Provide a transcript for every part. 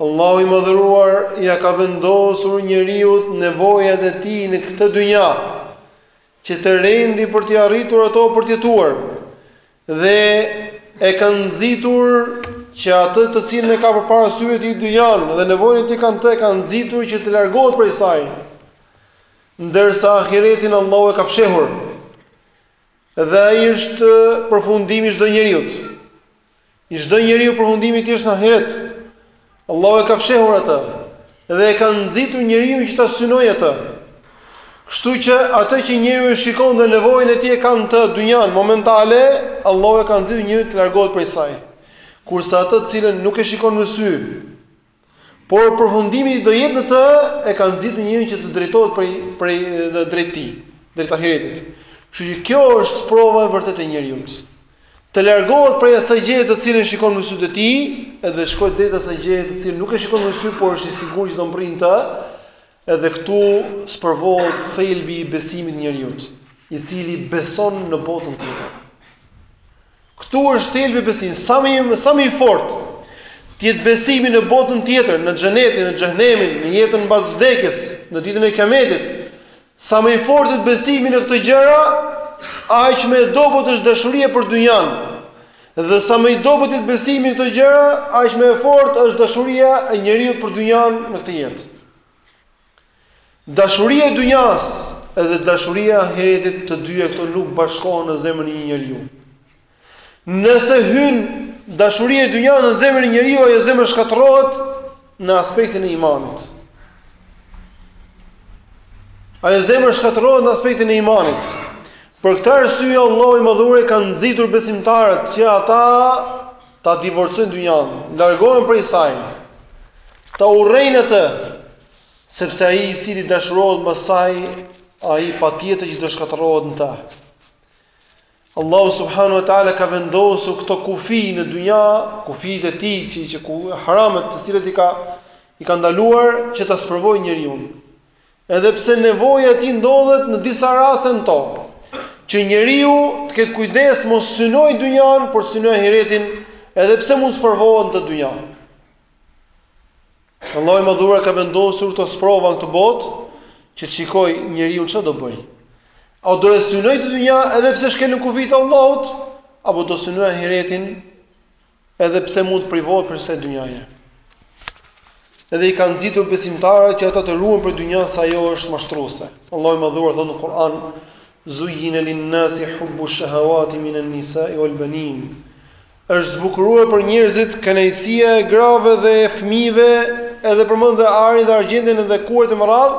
Allahu i Madhëruar ia ka vendosur njeriut nevojat e tij në këtë dynja, që të rendi për t'i arritur ato për të jetuar, dhe e ka nxitur që atë të cilën e ka përpara syve të tij dynjan dhe nevojën e tij ka në të e ka nxitur që të largohet prej saj. Ndërsa ahiretin Allahu e ka fshehur. Dhe ai është përfundimi i çdo njeriut. I çdo njeriu përfundimi i tij është në ahiret. Allahu e ka fshehur atë dhe e ka nxitur njeriun që ta synojë atë. Kështu që atë që njeriu e shikon dhe nevojën e tij e ka në të dynjan momentale, Allahu e ka nxitur njeriun të largohet prej saj. Kurse atë të cilën nuk e shikon me sy, Por përfundimi do jetë në të e ka nxitur njeriun që të drejtohet prej prej drejt tij, drejt ahiretit. Kështu që kjo është sprova e vërtetë e njeriut. Të largohet prej asaj gjëje të cilën e shikon me sytë e tij, edhe të shkojë drejt asaj gjëje të cilën nuk e shikon me sy, por është i sigurt që do mbërrijë në të, Edhe këtu sprovohet thelbi i besimit të njeriut, i cili beson në botën tjetër. Këtu është thelbi i besimit, sa më i sa më i fortë të jetë besimi në botën tjetër, në xhenetin, në xhehenemin, në jetën mbas vdekjes, në ditën e Kiametit. Sa më i fortë jetë besimi në këto gjëra, aq më e dobët është dashuria për dynjan. Dhe sa më i dobët jetë besimi në këto gjëra, aq më e fortë është dashuria e njeriut për dynjan në këtë jetë. Dashuria e dynjas edhe dashuria e ahiretit të dyja këto nuk bashkohen në zemrën e një njeriu. Nëse hyn dashuria e dynjas në zemrën e njeriu, ajo zemër shkatërrohet në aspektin e imanit. Ajo zemër shkatërrohet në aspektin e imanit. Për këtë arsye Allahu i Madhëruar i ka nxitur besimtarët që ata ta divorcojnë dynjanë, të largohen prej saj, ta urrejnë atë, sepse ai i cili dashurohet pas saj, ai patjetër që do shkatërrohet në të. Allahu subhanahu wa taala ka vendosur këto kufij në dynja, kufijtë e tij siç janë haramet të cilat i ka i ka ndaluar që ta sprovojë njeriun. Edhe pse nevoja e tij ndodhet në disa raste në to, që njeriu të ketë kujdes mos synojë dynjanë, por të synojë ahiretin, edhe pse mund të sprovohet në këtë dynja. Allahu i Madhëruar ka vendosur këto sprova në këtë botë që të shikojë njeriu çfarë do bëjë. A do e synojë këtë dynja edhe pse shkel në kufijtë e Allahut, apo do synojë ahiretin Edhe pse mund të privohet prej kësaj dynjaje. Edhe i ka nxitur besimtarët që ata të ruhen prej dynjasë se ajo është mashtruese. Allahu i Madhuar thotë në Kur'an: "Zuyyina lin-nasi hubbu shahawati min an-nisa'i wal-banin." Është zbukuruar për njerëzit kënaqësia e grave dhe e fëmijëve, edhe përmend dhe arin dhe argjendin dhe kuajt e me radhë.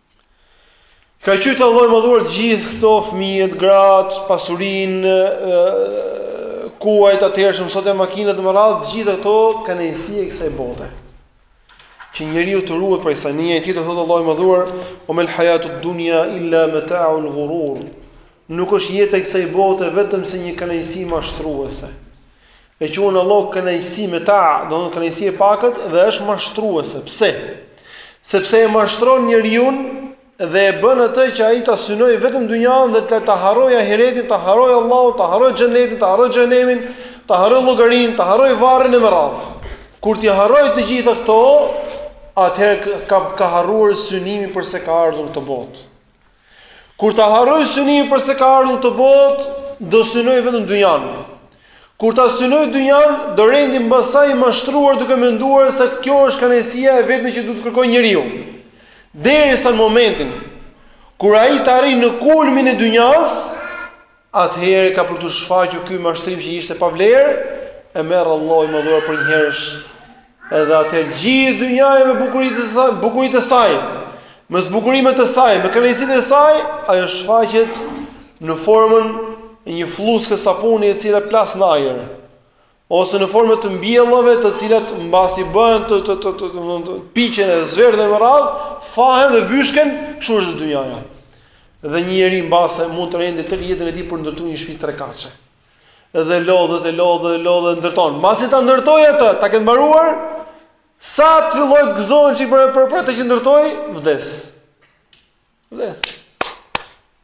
Ka quajt Allahu i Madhuar të gjithë këto fëmijët, gratë, pasurinë, kuajt atëhershëm, sot e makinat me radhë, të gjithë këto kënaqësi e kësaj bote. Që njeriu të ruhet prej saj. Në një ajet tjetër thotë Allahu i Madhuar, ue mel hajatud dunja illa metaul gurur. Nuk është jeta e kësaj bote, vetëm se një kënaqësi mashtruese. E quan Allahu kënaqësi meta, do të thotë kënaqësi e pakët dhe është mashtruese. Pse? Sepse e mashtron njeriun dhe e bën atë që ai ta synojë vetëm dynjan dhe të ta harrojë ahiretin, ta harrojë Allahun, ta harrojë xhenetin, ta harrojë xhehenemin, ta harrojë llogarinë, ta harrojë varrin e me radhë. Kur t'i harrojë të gjitha këto, atëherë ka ka harruar synimin përse ka ardhur në këtë botë. Kur ta harrojë synimin përse ka ardhur në këtë botë, do synojë vetëm dynjan. Kur ta synojë dynjan, do rendi mbas saj i mashtruar duke menduar se kjo është kënaqësia e vetme që duhet të kërkojë njeriu. Derisa në momentin kur ai të arrijë në kulmin e dynjas, Atëherë ka për t'u shfaqur ky mashtrim që ishte pa vlerë, e merr Allahu i Madhuar përnjëherësh. Edhe atëherë gjithë dynjaja me bukuritë e saj, bukuritë e saj, me zbukurimet e saj, me kënaqësitë e saj, ajo shfaqet në formën e një flluske sapuni e cila plas në ajër. ose në formë të mbjellave të cilat mbasi bëhen të të të të të të të piqen e zverdhen me radh, thahen dhe vyshken, kështu është dynjaja. Dhe një njeri mbase mund të rendë tërë jetën e tij për ndërtu një shtëpi trekatëshe. Dhe lodhet e lodhet e lodhet e ndërton. Mbasi ta ndërtojë atë, ta ketë mbaruar, sa të fillojë të gëzohet një çik për për atë që ndërtoi, vdes. Dhe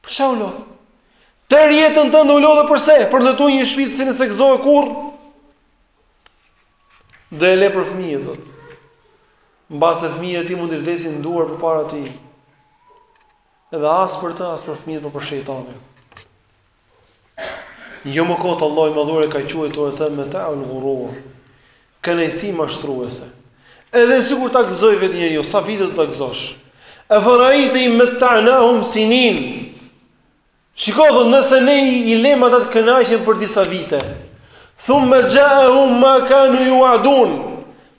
për çfarë u lodh? Tër jetën tënde u lodhe përse? Për ndërtu një shtëpi të cilën s'e gëzove kurrë. Do e lë për fëmijët, thotë. Mbase fëmijët e tij mund t'i vdesin në duar përpara tij. Edhe as për të, as për fëmijët, por për shejtanin. Jo më kot Allahu i Madhuar e ka quajtur atë metaul ghurur. Kënaqësi mashtruese. Edhe sikur ta gëzojë vetë njeriu, sa vite do ta gëzosh? Efaraite in metanahum sinin. Shiko, thotë, nëse ne i lëmë ata të kënaqen për disa vite, thumme xhaehum ma kanu juadun,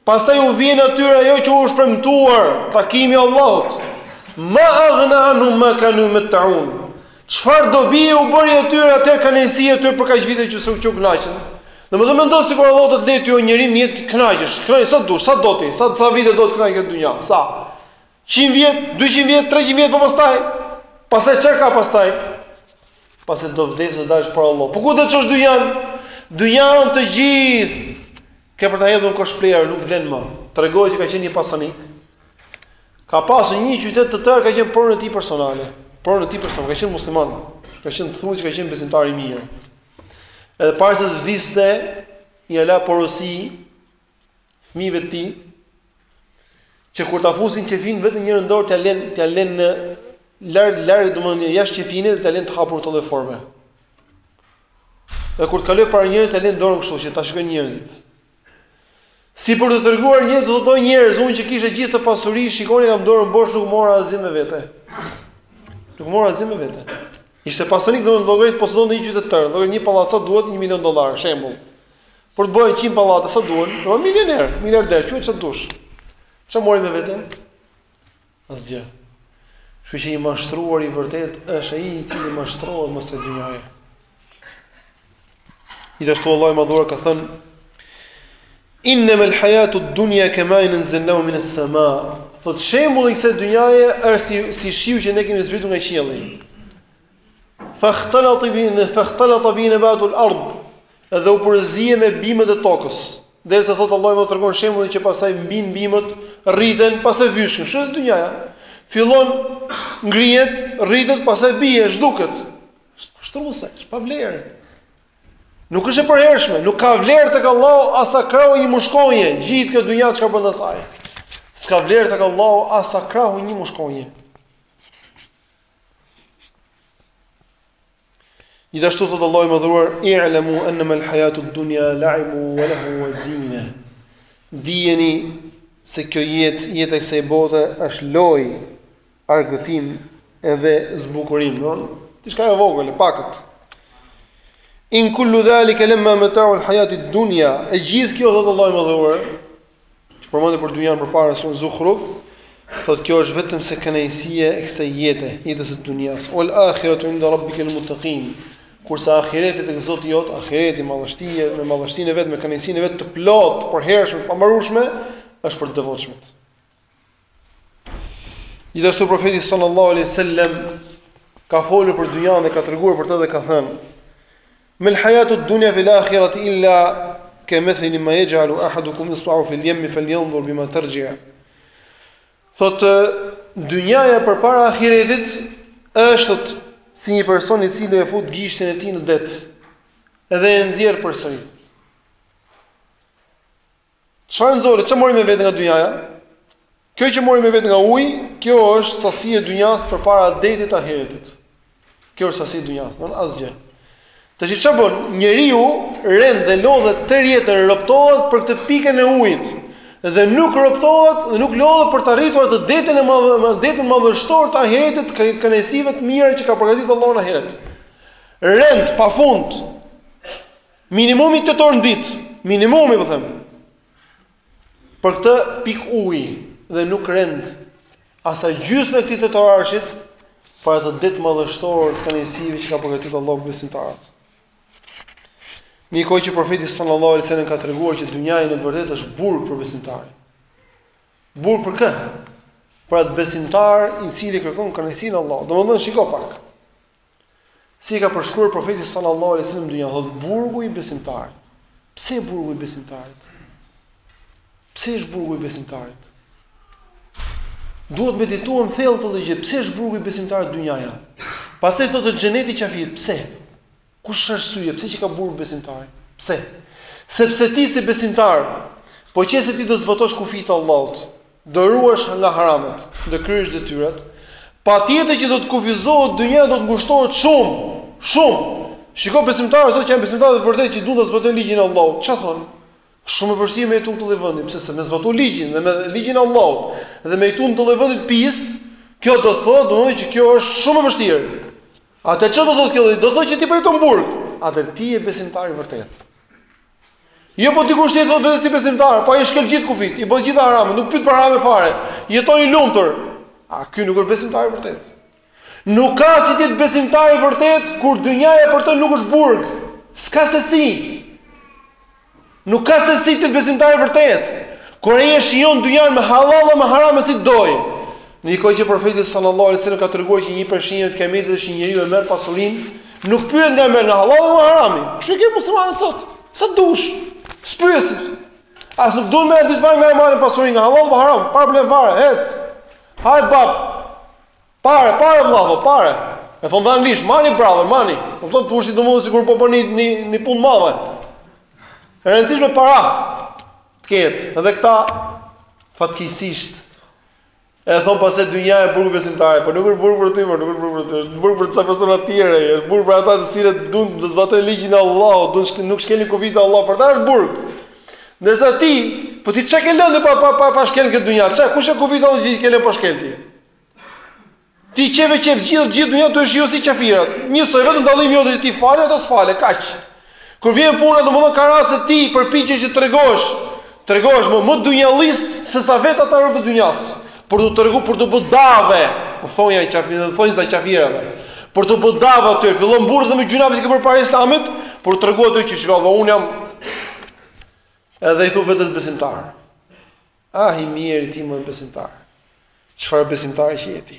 Pastaj u vjen atyre ajo që u është premtuar, takimi i Allahut. Ma agna anhum ma kanu jumettaun. Çfarë dobie u bëri atyre atëherë kënaqësia e tyre për kaq vite që u kënaqën? Domethënë mendo sikur Allahu do të lejë ty o njeri një jetë të kënaqësh. Kënaqu sa dush, sa do ti, sa sa vite do të kënaqësh në dynja. Sa? 100 vjet, 200 vjet, 300 vjet po pastaj. Pastaj çka pastaj? Pastaj do vdesësh, të dalësh para Allahut. Po ku do ta çosh dynjan? Dynjan të gjithë ke për ta hedhur në kosh plehrash, nuk vlen më. Tregojnë që ka qenë një pasanik. Ka pasur një qytet të tërë ka qenë pronë e tij personale. Pronë e tij personale, ka qenë musliman. Ka qenë thonë që ka qenë besimtar i mirë. Edhe para se të vdiste, i la porosi fëmijëve të tij që kur ta fusin në qefin vetëm njërën dorë t'ia lënë t'ia lënë larg, larg domethënë jashtë qefinit dhe t'ia lënë të hapur në këtë lloj forme. Dhe kur të kalojë para njerëzve t'ia lënë dorën kështu që ta shikojnë njerëzit. Si për të treguar njerëzve, t'u thotë o njerëz, unë që kisha gjithë këtë pasuri, shikoni kam dorën bosh nuk mora asgjë me vete. Nuk mora asgjë me vete. Ishte pasanik domethënë llogarit posedonte një qytet të tërë, llogarit një pallat sa duhet 1 milion dollarë, shembull. Por të bëhen 100 pallate sa duhen, milioner, miliarder, ça, ça dush. Ça mori me vete? Asgjë. Kështu që i mashtruar i vërtetë është ai i cili mashtrohet me këtë dynja. Gjithashtu Allahu i Madhëruar ka thënë Innemel hajatu dunja kemain enzelnahu mines-sema. Thotë shembulli i kësaj dynjaje është si, si shiu që ne kemi zbritu nga qielli Fehteleta bihi ne, fehteleta bihi nebatul erd, edhe u përzie me bimët e tokës. Dhe siç thotë Allahu, e tregon shembulli që pastaj mbinë bimët, rriten, pastaj vyshken, kështu dynjaja. Fillon ngrihet, rritet, pastaj bie, zhduket. Kështu që është, pa vlerë. Nuk është e përhershme, nuk ka vlerë tek Allahu as sa krahu i një mushkonje, gjithë kjo dynja çka ka brenda saj. S'ka vlerë tek Allahu as sa krahu i një mushkonje. Gjithashtu thotë Allahu i Madhëruar, "I'lamu annama al-hayatu ad-dunya la'ibu wa lahu wa zina." Dijeni se kjo jetë, jeta e kësaj bote është lojë, argëtim edhe zbukurim, diçka e vogël, e pakët. In kullu dhalika lamma mata'u al-hayati ad-dunya. E gjithë kjo thotë Allahu i Madhëruar, Që përmendet për dynjan përpara në suren Zukhruf, thotë kjo është vetëmse kënaqësia e kësaj jete, jetës së dynjasë. Wal akhiratu inda rabbika lil muttaqin. Kurse ahireti tek Zoti yt, ahireti me madhështi, me madhështinë e vet, me kënaqësinë e vet të plotë, të përhershme, të pambarueshme, është për të devotshmit. Gjithashtu profeti sallallahu alaihi wasallam ka folur për dunjan dhe ka treguar për të dhe ka thënë: "Mal hayatu dunya fil akhirati illa kamathali ma yaj'alu ahadukum isba'ahu fil yammi falyanzur bima tarji'." Thotë dunjaja përpara ahiretit është si një person i cili e fut gishtin e tij në det edhe e nxjerr përsëri. Çfarë nxori, ça mori me vete nga dynjaja? Kjo që mori me vete nga uji, kjo është sasia e dynjas përpara detit të ahiretit. Kjo është sasia e dynjas, asgjë. Tashi ça bën? Njeriu rend dhe lodhet tërë jetën rrobtohet për këtë pikën e ujit dhe nuk rrobtohet dhe nuk lodhet për të arritur atë detin e madh, detin madhështor të ahiretit, kënaqësive të mira që ka përgatitur Allahu në ahiret. Rend pafund Minimumi tetë orë në ditë, minimumi po them. Për këtë pikë uji dhe nuk rend as sa gjysma e këtij tetorashit për atë det madhështor të kënaqësive që ka përgatitur Allahu për besimtarët. Në një kohë që profeti sallallahu alaihi wasallam ka treguar që dynjaja në vërtetë është burg për besimtarin. Burg për kë? Për atë besimtar i cili kërkon kënaqësinë e Allahut. Domethënë shiko pak. Si e ka përshkruar profeti sallallahu alaihi wasallam dynjan, thotë burgu i besimtarit. Pse burgu i besimtarit? Pse është burgu i besimtarit? Duhet të meditohemi thellë këtë gjë, pse është burgu i besimtarit dynjaja? Pastaj thotë e xheneti i qafirit, pse? Kush është arsyeja pse qenka burgu i besimtarit? Pse? Sepse ti si besimtar, po qe se ti do zbatosh kufijtë e Allahut, Do ruhesh nga haramet, do kryesh detyrat, patjetër që do të kufizohet dynjaja, do të ngushtohet shumë, shumë. Shiko besimtarët sot që janë besimtarë të vërtetë që duan të zbatojnë ligjin e Allahut. Ça thonë? Shumë e vështirë me jetu në këtë vendin, sepse me zbatu ligjin dhe me ligjin e Allahut dhe me jetu në këtë vendin pis, kjo do të thotë domosdoshmë që kjo është shumë e vështirë. Atëherë ça do të thotë kjo? Do të thotë që ti po jeton në burg. Atëherë ti je besimtar i vërtetë. Jo po dikush tjetër thotë vetes besimtar, po ai shkel gjithë kufijtë, i bën gjithë haramet, nuk pyet për harame fare. Jeton i lumtur. A ky nuk është besimtar i vërtetë? Nuk ka si të jetë besimtar i vërtetë kur dynjaja për të nuk është burg. S'ka se si. Nuk ka se si të jetë besimtar i vërtetë. Kur ai e shijon dynjan me hallall dhe me haram si të dojë. Në një kohë që profeti sallallahu alajhi wasallam ka treguar që një prej shenjave të kiametit është që njeriu e merr pasurinë Nuk pyet nga merr nga hallalli a më harami. Kështu ke muslimanët sot. Sa dush? S'pyes. As nuk duan me ditë fare nga e marrin pasurinë nga hallall a haram. Pa problem fare, ec. Hajt bab. Para, para vllahu, para. E thon dhe anglisht, mani brother, mani. Po thot dush ti domethënë sikur po bëni një një punë madhe. Rëndësishme para. Të ketë, edhe këta fatkeqësisht E thon pastaj dynja e burg besimtarit, por nuk është burg për ty, por nuk është burg për ty, është burg për disa persona të tjerë, është burg për ata të cilët duan të zbatojnë ligjin e Allahut, duan të nuk shkelin kufijtë e Allahut, për ta është burg. Ndërsa ti, po ti çka ke lënë pa pa pa, pa shkel n'këtë dynja? Çka kush e kufijtë e Allahut që ke lënë pa shkel ti? Ti qefe qef gjithë gjithë dynja do të shijosh si qafirat. Njësoj vetëm dallimi jot e ti fale ato s'falen, kaq. Kur vjen puna, domethënë ka raste ti përpiqesh që të tregohesh, tregohesh më më dynjallist se sa vetë ata robtë e dynjas. Për t'u tregu për t'u bo dave, u thojn qafir, u thojn ca qafirave. Për t'u bo dave aty, fillon mburresh dhe me gjynah që ke bërë para Islamit, për t'u tregu aty që shiko vlla unë jam edhe i thu vetes besimtar. Ah i mirë ti më besimtar. Çfarë besimtar që je ti?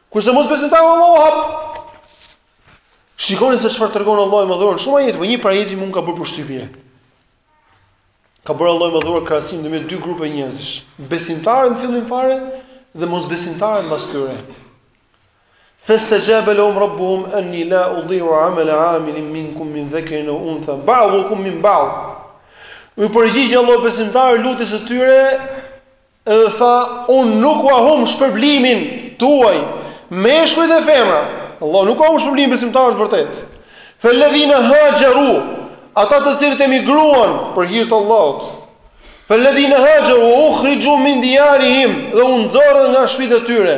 Kurse mosbesimtar Allahu hap. Shikoni se çfarë tregon Allahu i Madhëruar në shumë ajete, po një prej ajete mu m'ka bërë përshtypje. Ka bërë Allahu i Madhëruar krahasim ndërmjet dy grupe njerëzish. Besimtarët në fillim fare dhe mosbesimtarët mbas tyre. Fastajaba lahum rabbuhum anni la udhi'u 'amala 'amilin minkum min dhakarin aw untha ba'dukum min ba'd. U përgjigj Allahu besimtarëve lutjes së tyre Edhe tha, Unë nuk ua humb shpërblimin tuaj, meshkuj dhe femra. Allahu nuk ua humb shpërblimin besimtarëve të vërtetë. Felladhina hajaru, ata të cilët emigruan për hir të Allahut. Felladhina hajaru ukhriju min diyarihim, dhe u nxorrën nga shtëpitë e tyre.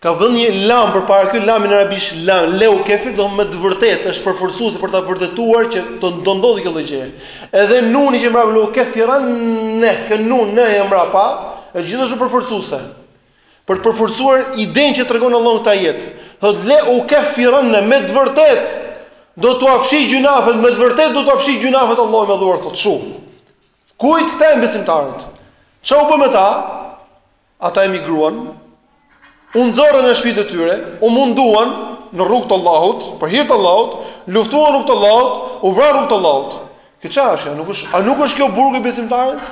Ka vënë një lam përpara ky lami në arabisht la leu kefir do me të vërtetë është përforcuese për ta vërtetuar që do të ndodhi kjo gjë. Edhe nuni që është mbrapa leu kefiran ne ky nun ne e mbrapa është gjithashtu përforcuese. Për të përforcuar idenë që tregon Allahu n'këtë ajet. Thot le u kefiran ne me të vërtetë do t'u a fshi gjynafet me të vërtetë do t'u a fshi gjynafet Allahu i Madhëruar thot shumë. Kujt këta janë besimtarët? Ça u bë me ta? Ata emigruan, u nxorën nga shpijtë e tyre, u munduan në rrugë të Allahut, për hir të Allahut, luftuan në rrugë të Allahut, u vranë në rrugë të Allahut. Kjo çfarë është? Nuk është, a nuk është kjo burgu i besimtarit?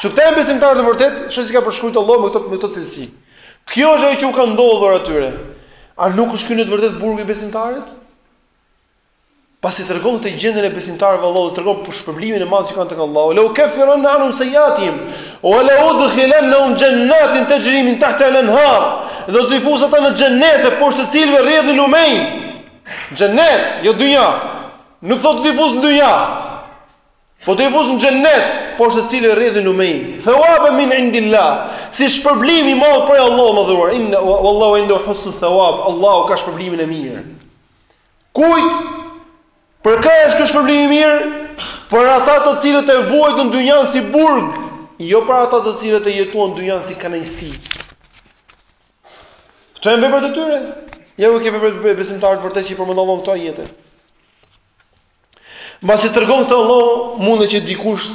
Që këta janë besimtarë të vërtetë, siç i ka përshkruajtur Allahu me këto me këto cilësi. Kjo është ajo që u ka ndodhur atyre. A nuk është ky në të vërtetë burgu i besimtarit? pasi tregon këtë gjendje e besimtarëve Allahu tregon për shpërblimin e madh që kanë tek Allahu la ukaffiran anhum sayyiatihim wa la udkhilannahum jannatin tajri min tahtiha al-anhar dhe do t'i fusë ata në xhenete poshtë të cilëve rrjedhin lumej xhenet jo dynja nuk thotë të fusë në dynja po të fusë në xhenet poshtë të cilëve rrjedhin lumej thawaba min indillah si shpërblim i madh prej Allahut të madhëruar inna wallahu indahu husnul thawab Allahu ka shpërblimin e mirë Kujt? Për kë është ky shpërblimi i mirë? Për ata të cilët e vuajtën dynjan si burg, jo për ata të cilët e jetuan dynjan si kënaqësi. Këto janë veprat e tyre. Ja ku i ke veprat e besimtarëve të vërtetë që i përmendon në këto ajete. Mbasi tregon këto Allahu, mundet që dikush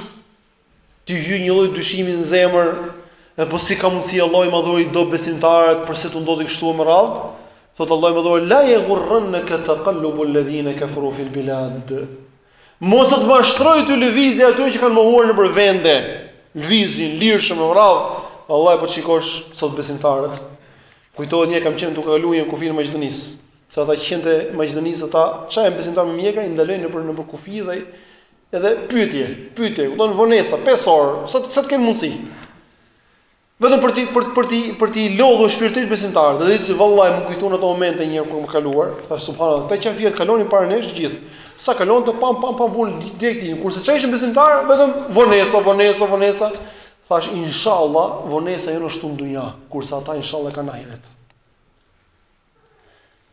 T'i hyjë një lloj dyshimi në zemër, e po si ka mundësi Allahu i madhëruar i do besimtarët përse të ndodhë kështu më radh? Thotë Allahu i madhëruar la yaghurrannaka taqallubu alladhina kafaru fil bilad. Mos të mashtrojë ty lëvizja e atyre që kanë mohuar nëpër vende. Lëvizin lirshëm më radh. Vallahi po të shikosh sot besimtarët. Kujtohet një kam qenë duke kaluar një kufi në Maqedoni. Se ata qentë e Maqedonisë ata që janë besimtarë me mjekra i ndalojnë nëpër nëpër kufi dhe Edhe pyetje, pyetje, vonesa 5 orë, sa të kenë mundësi. Vetëm për t'i për për t'i për t'i lodhur shpirtërisht besimtarët, dhe thjesht vallahi më kujtuan ato momente një herë kur kam kaluar, thashë subhanallahu, këta qafirët kalonin para nesh të gjithë. Sa kalonte pam pam pam vulë direkt një, kurse ça ishin besimtarë, vetëm vonesa, vonesa, vonesa. Thashë inshallah, vonesa jonë është në dynja, kurse ata inshallah e kanë në ahiret.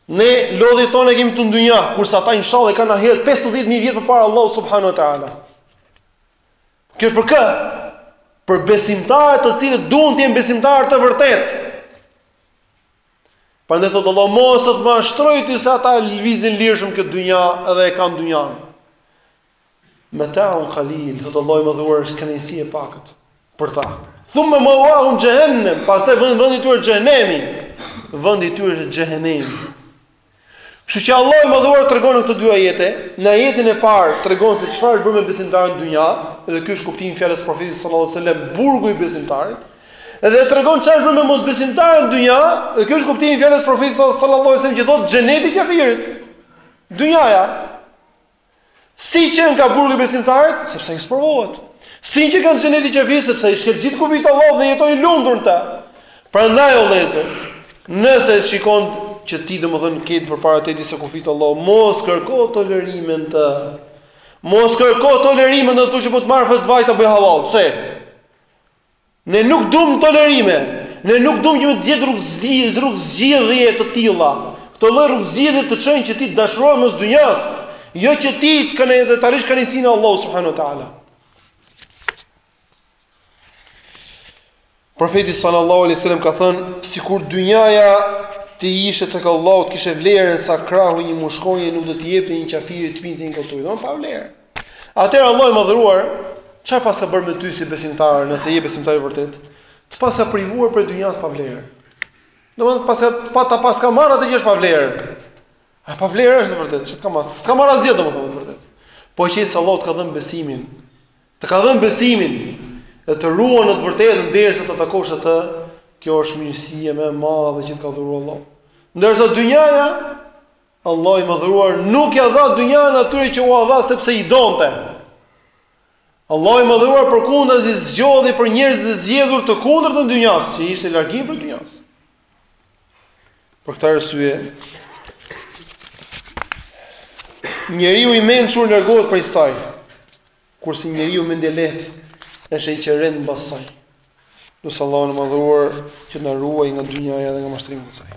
Ne lodhjet tona i kemi këtu në dynja, kurse ata inshallah i kanë në ahiret 50000 vjet përpara Allahu subhanahu wa taala. Kjo është për kë? Për besimtarët të cilët duhet të jenë besimtarë të vërtetë. Prandaj thotë Allahu mos të mashtrojë ty se ata lëvizin lirshëm në këtë dynja edhe e kanë dynjan. Metaun qalil, thotë Allahu i madhëruar është kënaqësi e pakët për ta. Thumme me'wahum xhehenem, pastaj vënë vendi i tyre xhehenemi. Vendi i tyre është xhehenemi. Kështu që Allahu i madhëruar tregon në këto dy ajete, në ajetin e parë tregon se çfarë është bërë me besimtarin në dynja, dhe ky është kuptimi i fjalës profetit sallallahu alajhi wasallam, burgu i besimtarit. Dhe tregon çfarë është bërë me mosbesimtarin në dynja, dhe ky është kuptimi i fjalës profetit sallallahu alajhi wasallam që thotë xheneti i kafirit. Dynjaja, Si qenka burgu i besimtarit, sepse ai sprovohet. Si qenka xheneti i qafirit, sepse ai shkel gjithë kufijtë e Allahut dhe jeton i lumtur në ta. Prandaj o vëllezër, nëse shikon që ti domethën ke përpara teje disa kufij të Allahut, mos kërko tolerim në to. Mos kërko tolerim në to, të thuash që po të marr fetva ta bëj hallall. Pse? Ne nuk dum tolerime, ne nuk dum që me t'jetë rrugëzgjidhje, rrugëzgjidhje të tilla. Këto lloj rrugëzgjidhje të çojnë që ti të dashurohesh mbas dynjas, jo që ti të kënaqesh dhe të arrish kënaqësinë e Allahut subhanahu wa taala. Profeti sallallahu alaihi wasallam ka thënë, sikur dynjaja të ishte tek Allahu, të kishte vlerën sa krahu i një mushkonje, nuk do t'i jepte një qafiri të pinte një gotë ujë, domethënë pa vlerë. Atëherë Allahu i Madhëruar çfarë paska bërë me ty si besimtar, nëse je besimtar i vërtet? Të paska privuar prej dynjas pa vlerë. Domethënë paska pa ta paska marrë atë që është pa vlerë. A pa vlerë është vërtet, çka ka marrë? S'ka marrë asgjë domethënë vërtet. Po qe se Allahu të ka dhënë besimin. Të ka dhënë besimin dhe të ruan në të vërtetën derisa ta takosh atë, kjo është mirësia më e madhe që të ka dhuruar Allahu. Ndërsa dynjaja Allahu i Madhëruar nuk ia dha dynjanë atyre që ua dha sepse i donte. Allahu i Madhëruar përkundrazi zgjodhi për njerëzit e zgjedhur të kundërtën e dynjas, që ishte largim prej dynjas. Për këtë arsye njeriu i mençur largohet prej saj. Kurse njeriu mendjelehtë është ai që rend mbas saj. E lus Allahun e Madhëruar që na ruaj nga dynjaja dhe nga mashtrimi i saj.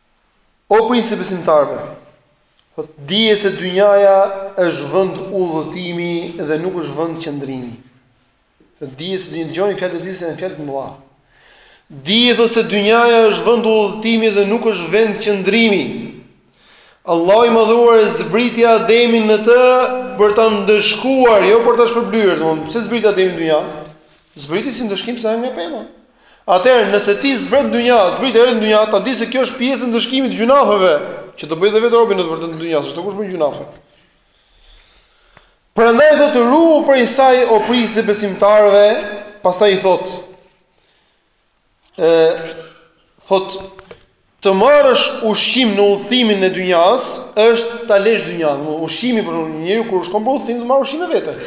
O prijësi i besimtarëve, thotë! Dije se dynjaja është vend udhëtimi dhe nuk është vend qëndrimi. Dije se dynjaja, dëgjoni fjalët e tij se janë fjalë të mëdha. Dije thotë se dynjaja është vend udhëtimi dhe nuk është vend qëndrimi. Allahu i Madhëruar e zbriti Ademin në të për ta ndëshkuar, jo për ta shpërblyer, domthonë pse zbriti Ademin në dynja? Zbriti si ndëshkim se hëngri nga pema. Atëherë, nëse ti zbret në dynja, zbrite erdhe në dynja, ta di se kjo është pjesë e ndëshkimit të gjynaheve, që do bëjë dhe vetë robi në të vërtetë në dynja, s'është kush s'bën gjynahe. Prandaj thotë ruhu prej saj o prijësi i besimtarëve, pastaj i thotë: e thotë të marrësh ushqim në udhëtimin e dynjas është ta lesh dynjan, në ushqimi për një njeri kur shkon për udhëtim të marrë ushqim me veten.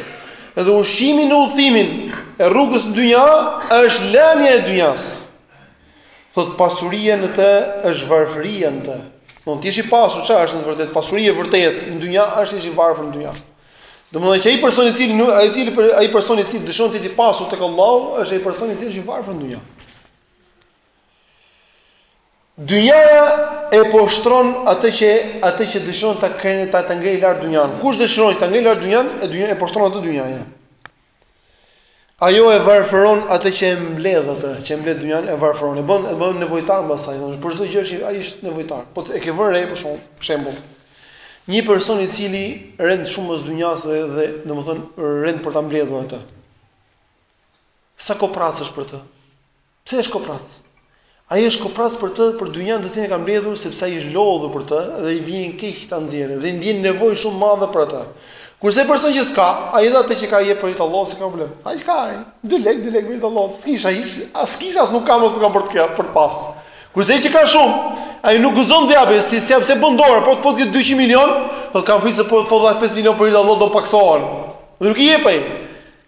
Edhe ushqimi në udhëtimin e rrugës në dynja është lënia e dynjas. Thotë pasuria në të është varfëria në të. Do të jesh i pasur, çfarë është në të vërtetë pasuria e vërtet në dynja është të jesh i varfër në dynja. Domethënë që ai person i cili ai cili ai person i cili dëshiron të jetë i pasur tek Allahu është ai person i cili është i varfër në dynja. Dynjaja e poshtron atë që atë që dëshiron ta ngre ta ta ngrejë lart dynjan. Kush dëshiron ta ngrejë lart dynjan, e dynja e poshtron atë dynjaja. Ajo e varfëron atë që e mbledh atë, që e mbledh dynjan e varfëron, e bën e bën nevojtar pas saj, domethënë për çdo gjë që ai është nevojtar. Po e ke vënë re për shembull, për shembull. Një person i cili rend shumë mbas dynjas dhe, dhe domethënë rend për ta mbledhur atë. Sa koprac është për të? Pse është koprac? Ai është koprac për të, për dynjan të cilën e ka mbledhur sepse ai është lodhur për të dhe i vjen keq ta nxjerrë dhe i ndjen nevojë shumë madhe për atë. Kurse personi që s'ka, ai edhe atë që ka jep për hir të Allahut, s'ka problem. Ai ka, dy lek, dy lek për hir të Allahut. Kisha hiç, as kisha as nuk ka mos ka për të kjo, për të pas. Kurse ai që ka shumë, ai nuk gëzon të japë, se s'ia bën dora, por po të ketë 200 milion, ka frikë se po po dha 5 milion për hir të Allahut do paksohen. Dhe nuk i jep ai.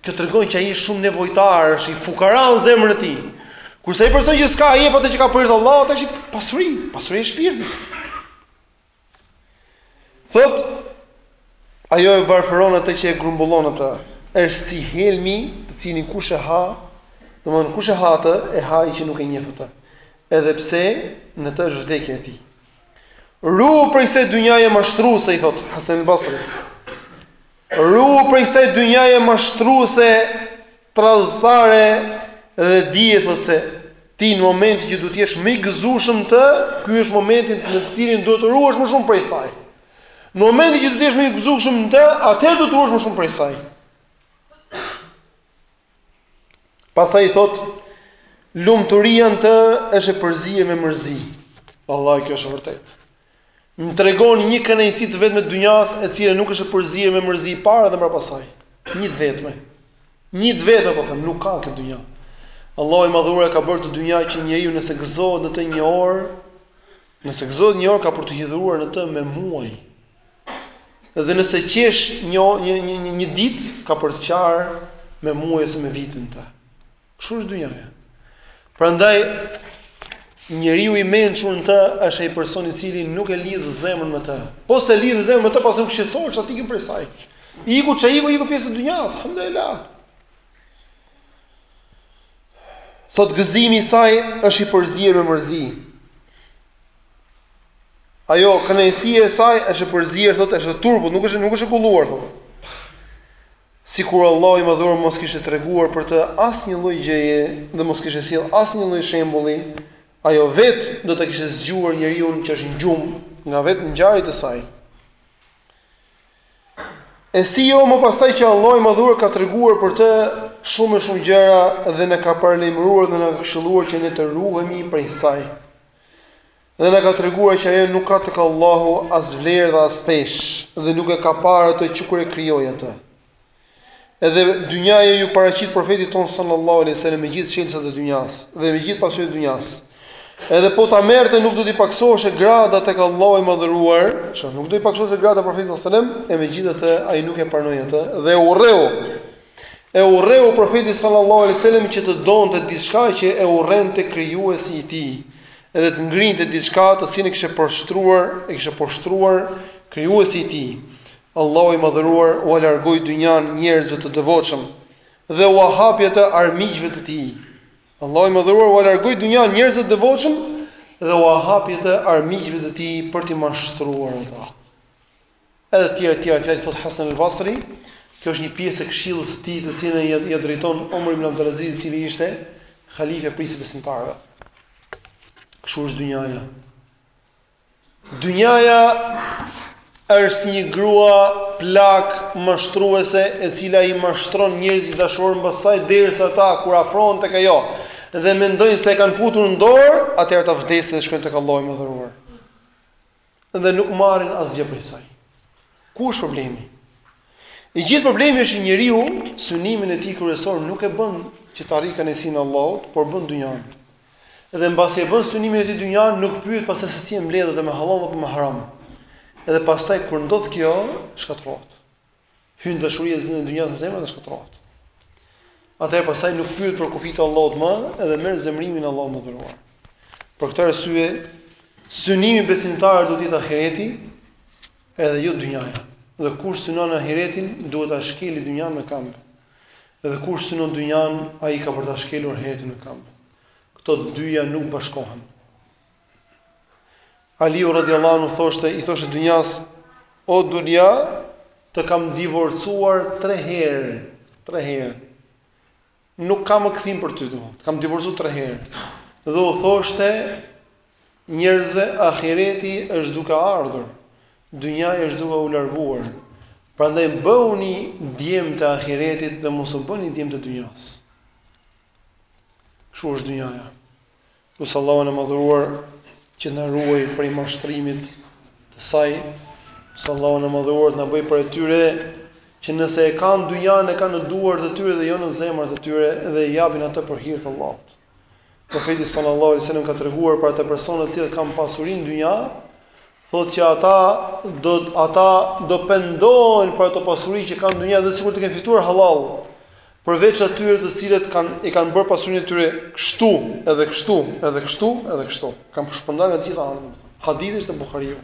Kjo tregon që ai është shumë nevojtar, është fukara në zemrën e tij. Kurse ai person që s'ka, jep atë që ka për hir të Allahut, është pasuri, pasuri e shpirtit. Thot ajo e varfëron atë që e grumbullon atë. Është si helmi, të cilin kush e ha, domthonë kush e ha atë, e ha ai që nuk e njeh atë. Edhe pse në të është vdekja e tij. Ruhu prej kësaj dynjaje mashtruese i thot Hasan al-Basri. Ruhu prej kësaj dynjaje mashtruese, tradhëtare dhe dije thotë se ti në momentin që duhet të jesh më i gëzueshëm në të, ky është momenti në të cilin duhet të ruhesh më shumë prej saj. Në momentin që duhet të jesh më i gëzueshëm në të, atëherë duhet të ruhesh më shumë prej saj. Pastaj thotë, lumturia në të është e përzierë me mërzi. Vallahi kjo është e vërtetë. Më tregoni një kënaqësi të vetme të dynjasë, e cila nuk është e përzier me mërzi para dhe mbrapa saj. Një të vetme. Një të vetme po them, nuk ka në këtë dynja. Allahu i madhuar e ka bërë këtë dynja që njeriu nëse gëzohet në të një orë, nëse gëzohet një orë ka për t'u hidhëruar në të me muaj. Dhe nëse qesh një një një një, një ditë ka për të qarë me muaj ose me vite në të. Kështu është dynjaja. Prandaj njeriu i mençur në të është ai person i cili nuk e lidh zemrën me të. Po s'e lidh zemrën me të, pastaj nuk shqetësohesh ça të ikën prej saj. Iku ça iku iku pjesë e dynjas, alhamdulillah. Thot gëzimi i saj është i përzier me mërzi. Ajo kënaqësia e saj është e përzier, thotë, është e turbullt, nuk është nuk është e kulluar, thotë. Sikur Allahu i Madhëruar mos kishte treguar për të asnjë lloj gjëje dhe mos kishte sjellë asnjë lloj shembulli, ajo vetë do ta kishte zgjuar njeriun që është në gjumë nga vetë ngjarjet e saj. E si jo më pastaj që Allahu i Madhëruar ka treguar për të shumë e shumë gjëra dhe na ka paralajmëruar dhe na ka këshilluar që ne të ruhemi prej saj. Dhe na ka treguar që ajo nuk ka tek Allahu as vlerë dhe as peshë, dhe nuk e ka parë atë që kur e krijoi atë. Edhe dynjaja iu paraqit profetit tonë sallallahu alaihi wasallam me gjithë çelësat e dynjas dhe me gjithë pasuritë e dynjas. Edhe po ta merrte nuk do t'i pakësoheshe grada tek Allahu i madhëruar, që nuk do t'i pakësoheshe grada e profetit sallallahu alaihi wasallam, e megjithatë ai nuk e pranoi atë dhe e urreu. E urreu profeti sallallahu alaihi wasallam që të donte diçka që e urrente krijuesi i tij. edhe të ngrinte diçka të cilën e kishte poshtruar, e kishte poshtruar krijuesi i tij. Allahu i madhëruar u largoi dynjan njerëzve të devotshëm dhe u hapi atë armiqve të tij. Allahu i madhëruar u largoi dynjan njerëzve të devotshëm dhe u hapi atë armiqve të tij për t'i mashtruar ata. Edhe të tjera e të tjera fjalë thot Hasan al-Basri, kjo është një pjesë e këshillës së tij të cilën ia ia drejton Omar ibn Abdul Aziz, i cili ishte halife e prijës i besimtarëve. Kështu është dynjaja. Dynjaja është një grua plakë mashtruese e cila i mashtron njerëzit të shkojnë mbas saj derisa ata kur afrohen tek ajo dhe mendojnë se e kanë futur në dorë, atëherë ata vdesin dhe shkojnë tek Allahu i madhëruar. dhe nuk marrin asgjë prej saj. Ku është problemi? I gjithë problemi është që njeriu synimin e tij kryesor nuk e bën që të arrijë kënaqësinë e Allahut, por bën dynjan. Dhe mbasi e bën synimin e tij dynjan, nuk pyet pastaj se si e mbledh atë me hallall apo me haram. Edhe pastaj kur ndodh kjo, shkatërrohet. Hyn dashuria e dynjas në zemër dhe shkatërrohet. Atëherë pastaj nuk pyet për kufijtë e Allahut më, edhe merr zemërimin e Allahut të madhëruar. Për këtë arsye, synimi i besimtarit duhet të jetë ahireti, edhe jo dynjaja. Dhe kush synon ahiretin, duhet ta shkelë dynjan me këmbë. Edhe kush synon dynjan, ai ka për ta shkelur ahiretin me këmbë. Këto të dyja nuk bashkohen. Aliu radiallahu anhu thoshte, i thoshte dynjas, o dynja, të kam divorcuar tre herë, tre herë. Nuk ka më kthim për ty, të kam divorcuar tre herë. Dhe u thoshte njerëzve ahireti është duke ardhur, dynjaja është duke u larguar. Prandaj bëhuni djem të ahiretit dhe mos u bëni djem të dynjas. Kështu është dynjaja. Lus Allahun e Madhëruar që të na ruajë prej mashtrimit të saj, lus Allahun e Madhëruar të na bëjë prej atyre, që nëse e kanë dynjan, e kanë në duar të tyre dhe jo në zemrat e tyre, dhe e japin atë për hir të Allahut. Profeti sallallahu alaihi wasallam ka treguar për ata persona të cilët kanë pasuri në dynja, Thotë që ata do ata do pendohen për ato pasuri që kanë në dynja dhe sikur të kenë fituar hallall. Përveç atyre të cilët kanë e kanë bërë pasurinë e tyre kështu, edhe kështu, edhe kështu, edhe kështu. Kanë shpërndarë nga të gjitha anët. Hadithi është te Buhariu.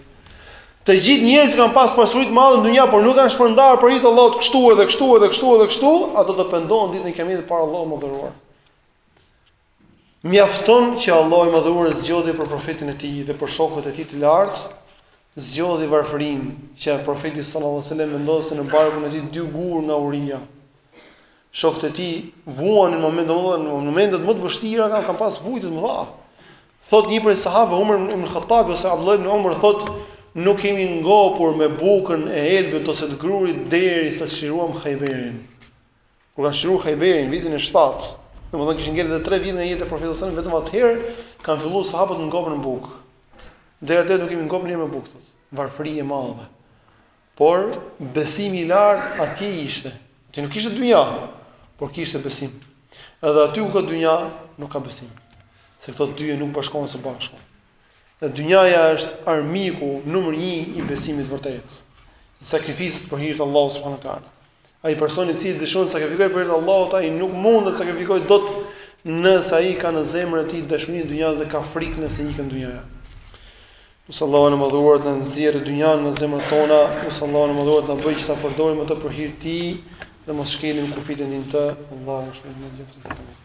Të gjithë njerëzit që kanë pas pasuri të mëdha në dynja, por nuk kanë shpërndarë për hir të Allahut kështu, edhe kështu, edhe kështu, edhe kështu, ata do pendohen ditën e Kiametit para Allahut të Madhëruar. Mjafton që Allahu i Madhëruar zgjodhi për profetin e tij dhe për shokët e tij të lartë, zgjodhi varfërinë, që profeti sallallahu alajhi wasallam vendosi në barkun e tij dy gurë nga uria. Shokët e tij vuan në momentet më në momentet më të vështira kanë kanë pas vuajtje të mëdha. Thotë një prej sahabëve Umar ibn Khattab ose Abdullah ibn Umar thotë nuk kemi ngopur me bukën e elbit ose të grurit derisa çliruam Khajberin. Kur kanë çliruar Khajberin vitin e shtatë, domethënë kishin ngelë edhe tre vite nga jeta e Profetit sallallahu alajhi wasallam, vetëm atëherë kanë filluar sahabët të ngopen me bukë. Deri atëherë nuk kemi ngopur njëherë me bukë. Varfëri e madhe. Por besimi i lartë atje ishte. Aty nuk kishte dynja, por kishte besim. Edhe aty ku ka dynja, nuk ka besim. Se këto dy nuk bashkohen së bashku. Dhe dynjaja është armiku numër 1 i besimit të vërtetë, i sakrificës për hir të Allahut subhanuhu teala. Ai person i cili dëshon të sakrifikojë për hir të Allahut, ai nuk mund të sakrifikojë dot nëse ai ka në zemrën e tij dashurinë e dynjasë dhe ka frikë nëse i ikën dynjaja. Lus Allahun e Madhëruar të nxjerrë dynjanë nga zemrat tona, lus Allahun e Madhëruar të na bëjë që ta përdorim atë për hir të tij dhe mos shkelim kufijtë e tij Allahu subhanuhu teala.